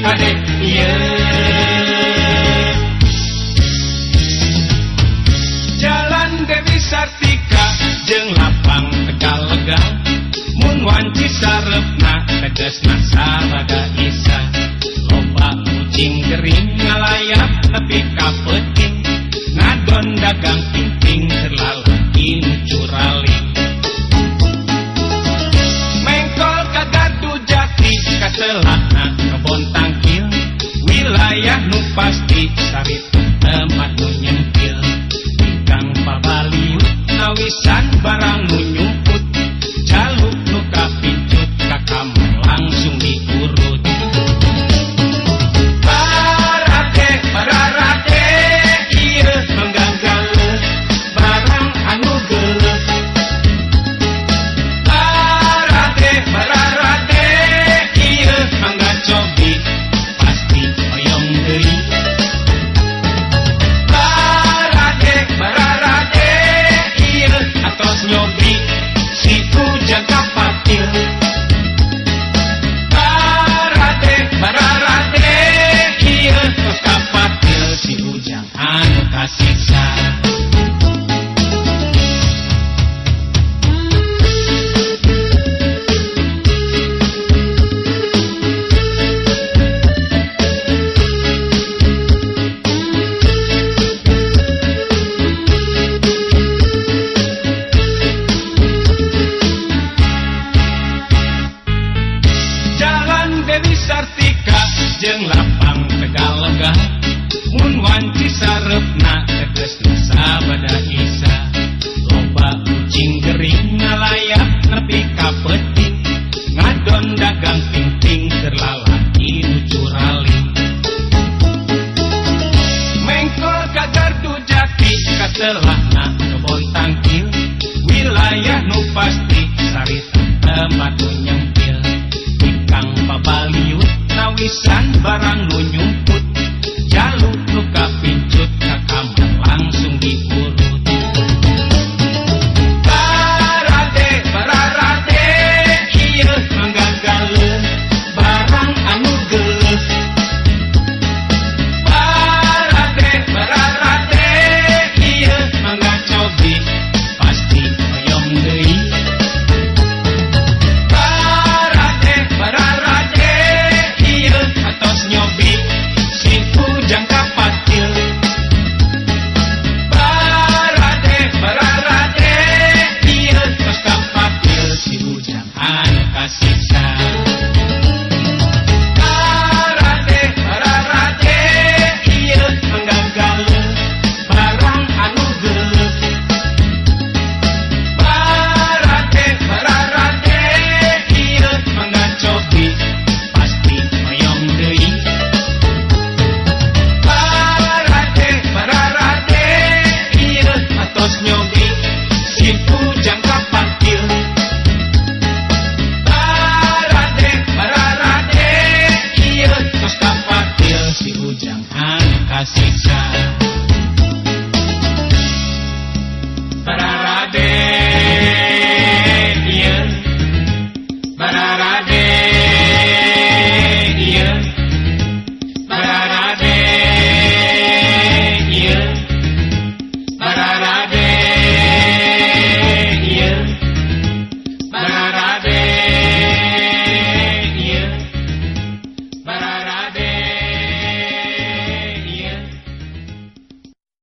kade Jalan Dewi Sartika jeng lapang tegal-legal Mun wanci sarepna tegesna saraga isa. Loba kucing kering ngalayap tapi kapeting. Ngadon dagang ting-ting terlalu curala celana nu bontangkil wilayah nu pasti sarita tempat nu nyempil ikang babaliut nawisan barang nu aceitar.